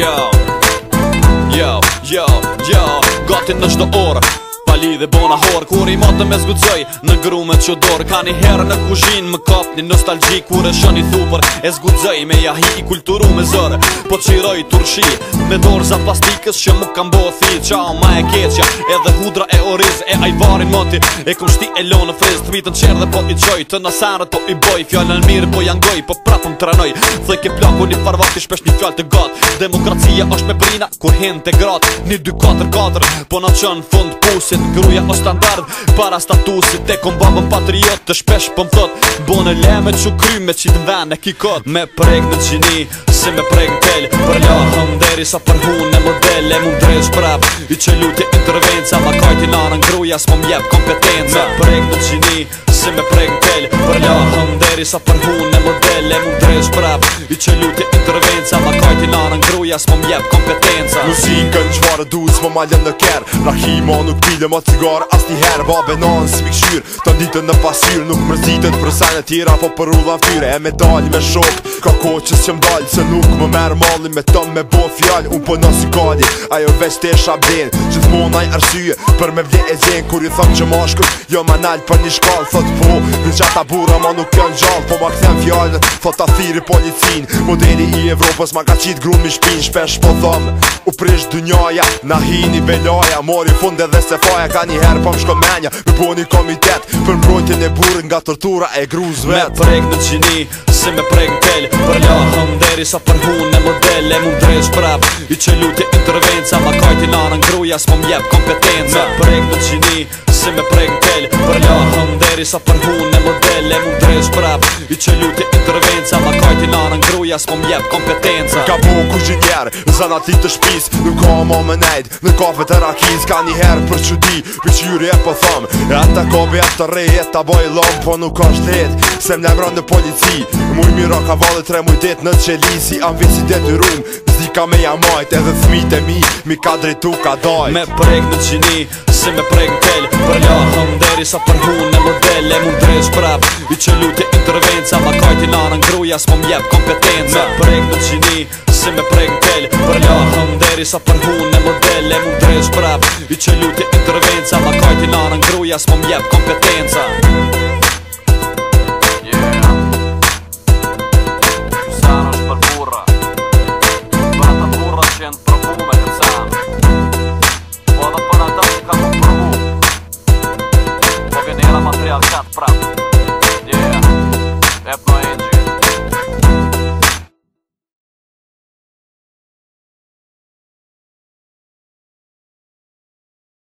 Yo, yo, yo, yo Gatin në shdo orë pali dhe bona hor Kur i matë me zgucoj në grume që dor Ka një herë në kushin më kapni nostalgji Kur e shën i thupër e zgucoj me jahi i kulturu me zërë Po qiroj turshi me dorë za plastikës që më kam bo thi Qao ma e keqja edhe hudra e oriz e ajvarin moti E kum shti e lonë friz të vitën qerë dhe po i qoj Të nasarët po i boj fjallën mirë po janë goj Po prapëm të ranoj dhe ke plaku një farvati shpesh një fjall të gat Demokracia është me brina kur hin të grat Një 2-4-4 po në qënë fund pusit vetëm gruja o standard Para statusit e kom babën patriot Të shpesh pëm po thot Bon e le me që kry me qitë dhe në kikot Me prejk në qini Se me prejk në tel Për lahëm deri sa për hunë në modele Mu mdrejsh prap I që lutje intervenca Ma kajti në gruja më jep kompetenca Me prejk në qini si me prej ngell Për lahëm dheri sa për hun e model E mu drejsh prap I që luti intervenca Ma kajti nara në gruja s'ma mjep kompetenca Muzikën që varë du s'ma ma në ker Rahima nuk pide ma cigare as një her Babe nanë si pikshyr Ta ditën në pasyr Nuk mërzitën për sajnë e tjera Po për ullan fyre e me dalj me shok Ka koqës që mdalj Se nuk më merë mali me tëm me bo fjall Unë po nësi kalli Ajo veç të esha bden Që t'mon ajë Për me vje e zen Kur i thëm që mashkur Jo manal nalë për një shkall Thot po Në qa ta bura ma nuk janë gjallë Po ma këthem fjallë thot ta thiri po një cinë Modeli i Evropës ma ka qitë grumi mi shpinë Shpesh po thëmë U prish dënjaja Na hi një beloja Mori funde dhe se faja Ka një herë po më shko menja Me bo një komitet Për mbrojtjën e burë nga tërtura e gruzve Me preg në qini Se me preg në pelj Për lahëm dheri sa për hunë e modele mu drejsh prap I që lutje intervenca Ma kajti nara gruja Së po kompetenca Me në qini si me prej n'kell Për lahëm dheri sa për hunë në modele Mu drejës prap i që ljuti intervenca Ma kajti nara n'gruja s'po m'jep kompetenca Ka bu ku gjigjer, zana ti të shpis Nuk ka më më nejt, në kafe të rakiz Ka një herë për që di, për që juri e po thom E ata kobi e të rej, e ta boj lom Po nuk ka shtet, se m'le mron në polici Muj miro ka valet tre mujtet në qelisi Am visi me jamajt Edhe thmi të mi, mi ka drejtu ka dojt Me prek në qini, se me prej n'kell Për lahëm deri sa për hunë në modele Mu mdrejsh i që lutje intervenca Ma kajti nara n'gruja s'mo mjep kompetenca Me prej në qini se me prej n'kell deri sa për hunë në modele Mu mdrejsh i që lutje intervenca Ma kajti nara n'gruja s'mo mjep kompetenca Программа «Триархат прав».